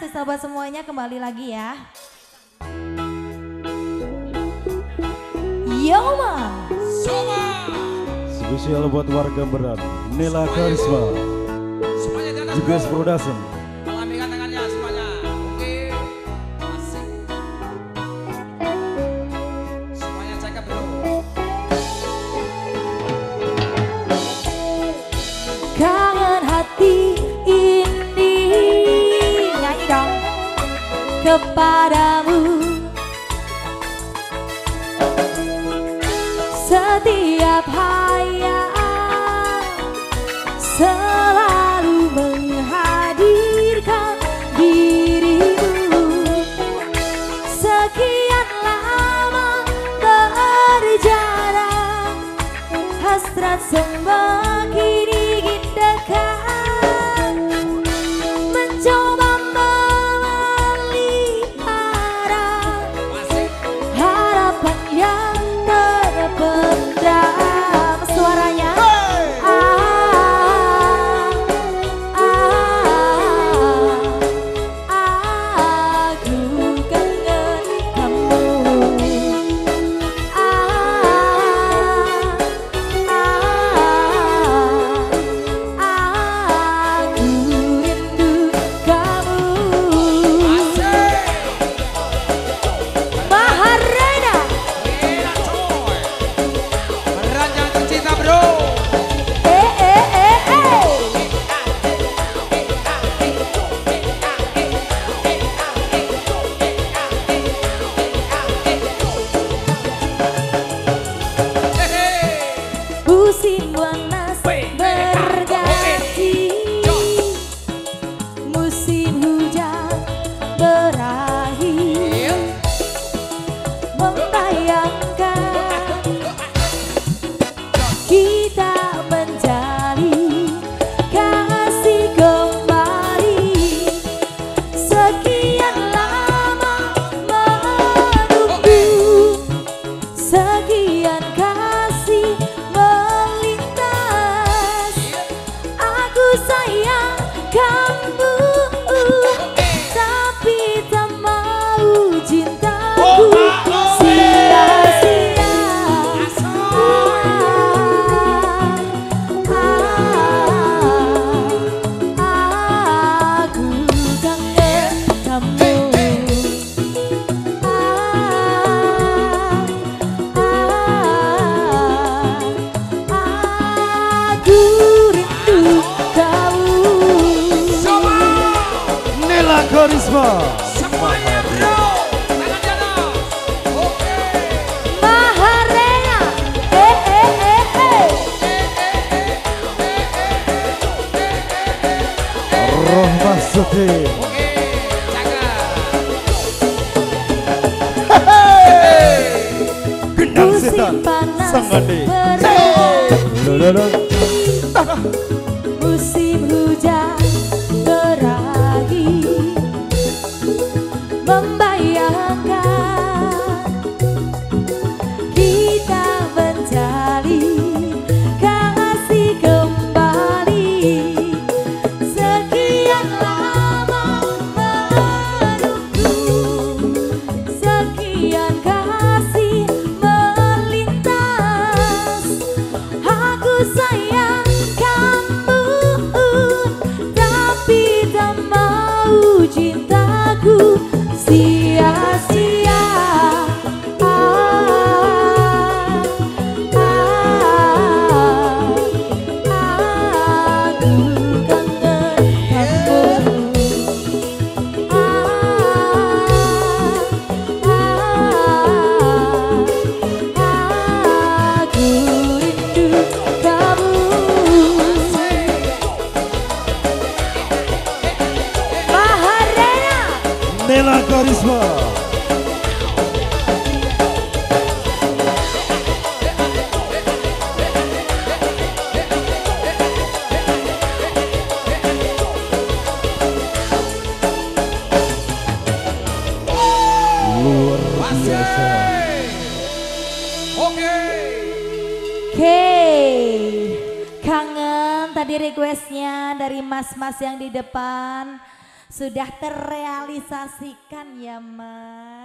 sukses buat semuanya kembali lagi ya. Yoma. Spesial buat warga berat Nela Karisma bro. Production Kepadamu. Setiap hayal see Nela Karisma Semuanya bro. Tangan atas. Oke. Maharena Eh eh eh eh Rohmah Suti Oke. Gendang Setan Sang Andi berakhir Membayangkan. Kita menjalin kasih kembali. Sekian lama menunggu Sekian Nela Karisma. Luar biasa. Oke. Oke Kangen tadi requestnya dari mas-mas yang di depan sudah terrealisasikan ya Mas.